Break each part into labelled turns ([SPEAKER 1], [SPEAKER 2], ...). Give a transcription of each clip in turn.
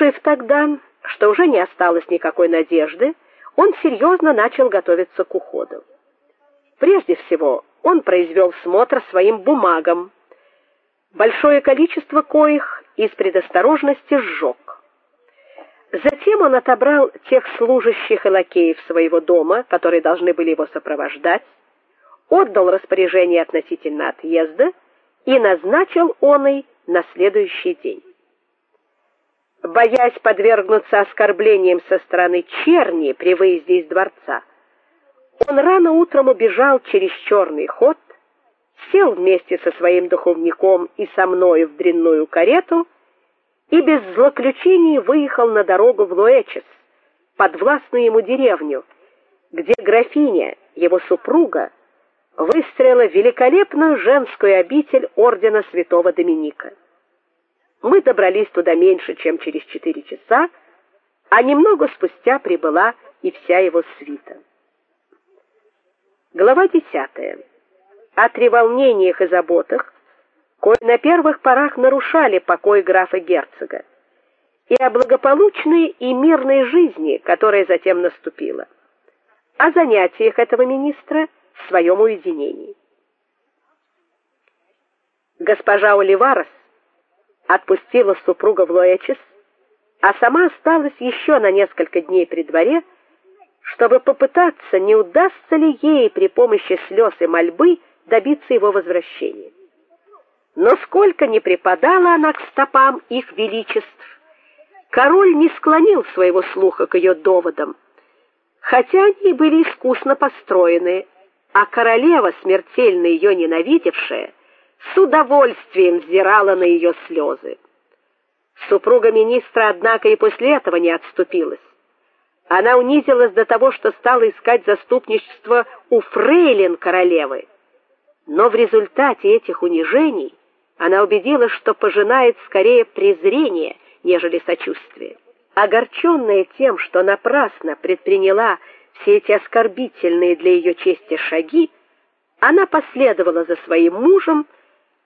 [SPEAKER 1] Решив тогда, что уже не осталось никакой надежды, он серьезно начал готовиться к уходу. Прежде всего, он произвел смотр своим бумагам, большое количество коих из предосторожности сжег. Затем он отобрал тех служащих и лакеев своего дома, которые должны были его сопровождать, отдал распоряжение относительно отъезда и назначил оный на следующий день. Боясь подвергнуться оскорблениям со стороны черни при выезде из дворца, он рано утром убежал через черный ход, сел вместе со своим духовником и со мной в дрянную карету и без злоключений выехал на дорогу в Луэчес, подвластную ему деревню, где графиня, его супруга, выстроила великолепную женскую обитель ордена Святого Доминика. Мы добрались туда меньше, чем через четыре часа, а немного спустя прибыла и вся его свита. Глава 10. О треволнениях и заботах, кои на первых порах нарушали покой графа-герцога, и о благополучной и мирной жизни, которая затем наступила. О занятиях этого министра в своем уединении. Госпожа Оливарес отпустила супруга в Лоэчес, а сама осталась еще на несколько дней при дворе, чтобы попытаться, не удастся ли ей при помощи слез и мольбы добиться его возвращения. Но сколько ни припадала она к стопам их величеств, король не склонил своего слуха к ее доводам, хотя они были искусно построены, а королева, смертельно ее ненавидевшая, с удовольствием взирала на ее слезы. Супруга министра, однако, и после этого не отступилась. Она унизилась до того, что стала искать заступничество у фрейлин королевы. Но в результате этих унижений она убедилась, что пожинает скорее презрение, нежели сочувствие. Огорченная тем, что напрасно предприняла все эти оскорбительные для ее чести шаги, она последовала за своим мужем,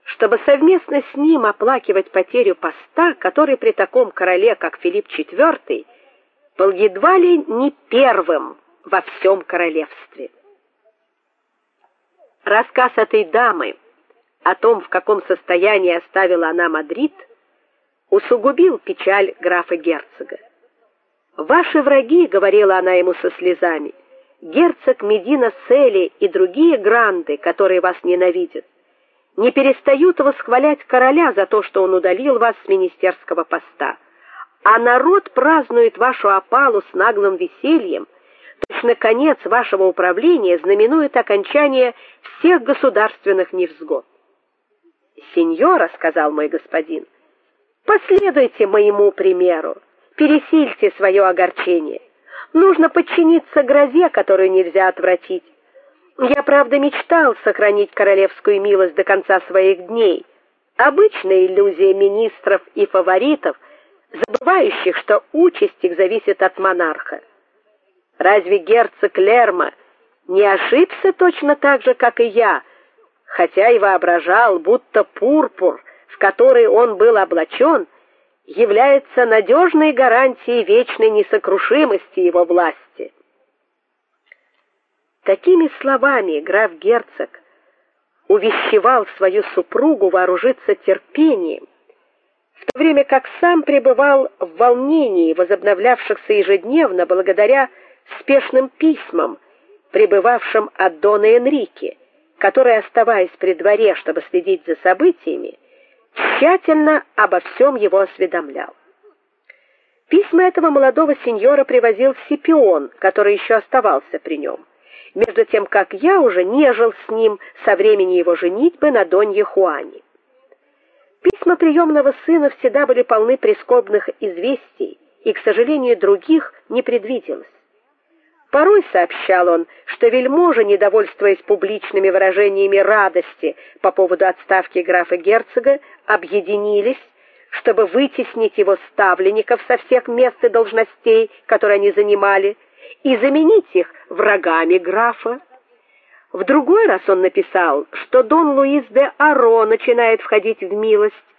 [SPEAKER 1] чтобы совместно с ним оплакивать потерю поста, который при таком короле, как Филипп IV, был едва ли не первым во всем королевстве. Рассказ этой дамы о том, в каком состоянии оставила она Мадрид, усугубил печаль графа-герцога. Ваши враги, говорила она ему со слезами, герцог Медина Сели и другие гранды, которые вас ненавидят, не перестают восхвалять короля за то, что он удалил вас с министерского поста. А народ празднует вашу опалу с наглым весельем. Точно конец вашего управления знаменует окончание всех государственных невзгод. "Сеньора", сказал мой господин, "последуйте моему примеру, пересильте свое огорчение. Нужно подчиниться грозе, которую нельзя отвратить. Я, правда, мечтал сохранить королевскую милость до конца своих дней. Обычная иллюзия министров и фаворитов, забывающих, что участь их зависит от монарха. Разве герцог Лерма не ошибся точно так же, как и я, хотя и воображал, будто пурпур, в который он был облачен, является надежной гарантией вечной несокрушимости его власти? Такими словами граф Герцог увещевал свою супругу вооружиться терпением, в то время как сам пребывал в волнении, возобновлявшихся ежедневно благодаря спешным письмам, прибывавшим от дона Энрике, который, оставаясь при дворе, чтобы следить за событиями, тщательно обо всем его осведомлял. Письма этого молодого сеньора привозил Сипион, который еще оставался при нем между тем как я уже не жил с ним со времени его женитьбы на Донье Хуане. Письма приемного сына всегда были полны прискорбных известий, и, к сожалению, других не предвиделось. Порой сообщал он, что вельможи, недовольствуясь публичными выражениями радости по поводу отставки графа-герцога, объединились, чтобы вытеснить его ставленников со всех мест и должностей, которые они занимали, и заменить их врагами графа. В другой раз он написал, что Дон Луис де Аро начинает входить в милость